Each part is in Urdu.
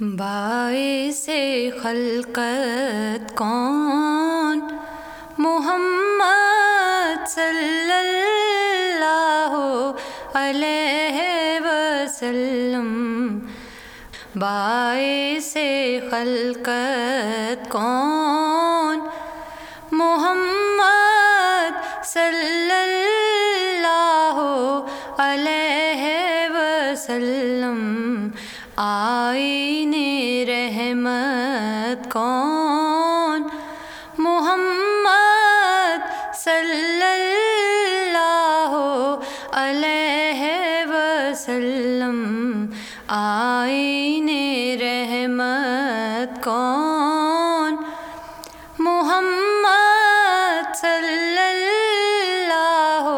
باعث خلقت کون محمد صلی اللہ علیہ وسلم باعث خلقت کون محمد صلی اللہ علیہ وسلم صلی اللہ علیہ وسلم آئین رحمت کون؟ محمد صلی اللہ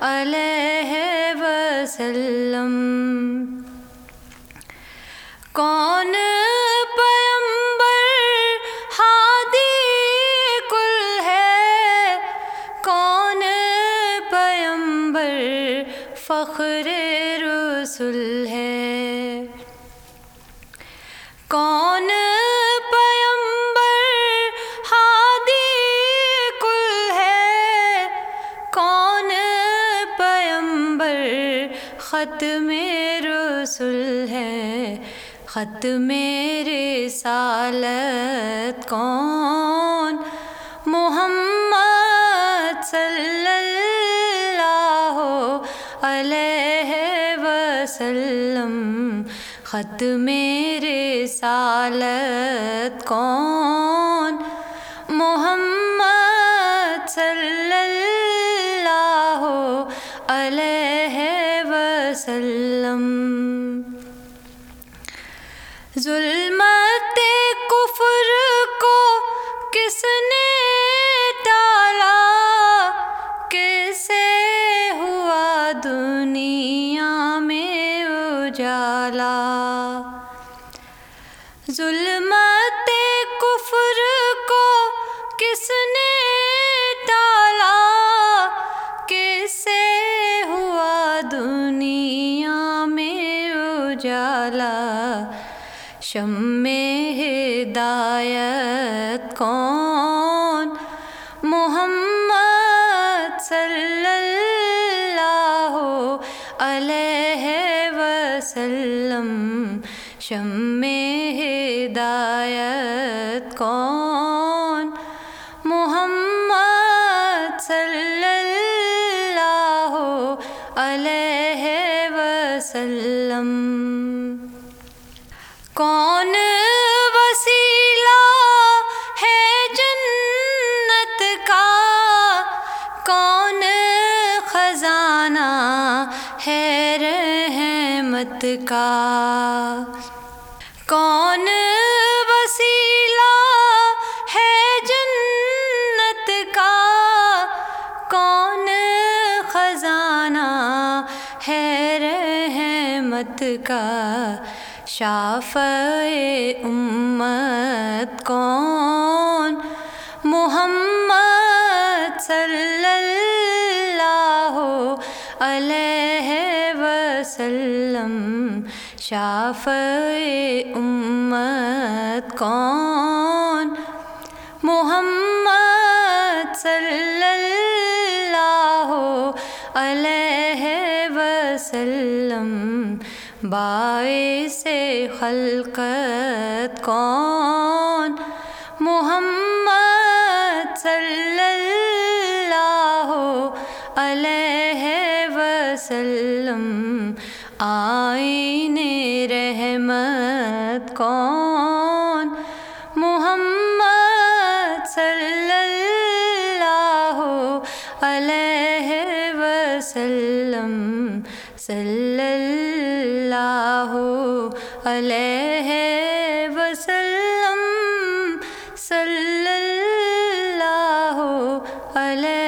علیہ وسلم کون پیمبر فخر رسول ہے۔ کون پیمبر ہادی کل ہے؟ کون پیمبر ختم رسول ہے؟ خط میرے سالت کون؟ محمد وسلم خط میرے سالت کون؟ محمد صلی اللہ علیہ وسلم۔ ظلم اجالا ظلمت کفر کو کس نے ٹالا؟ کیسے ہوا دنیا میں اجالا؟ شم ہدایت کون؟ محمد صلی اللہ علیہ وسلم شم ہدایت کون؟ محمد صلی اللہ علیہ وسلم۔ کون رحمت کا کون وسیلہ ہے جنت کا کون خزانہ ہے رحمت کا شاف امت کون وسلم شاف امت کون؟ محمد صلی اللہ علیہ وسلم، باعث خلقت کون؟ محمد صلی اللہ علیہ وسلم آئین رحمت کون؟ محمد صلی اللہ علیہ وسلم، صلی اللہ علیہ وسلم، صلی اللہ علیہ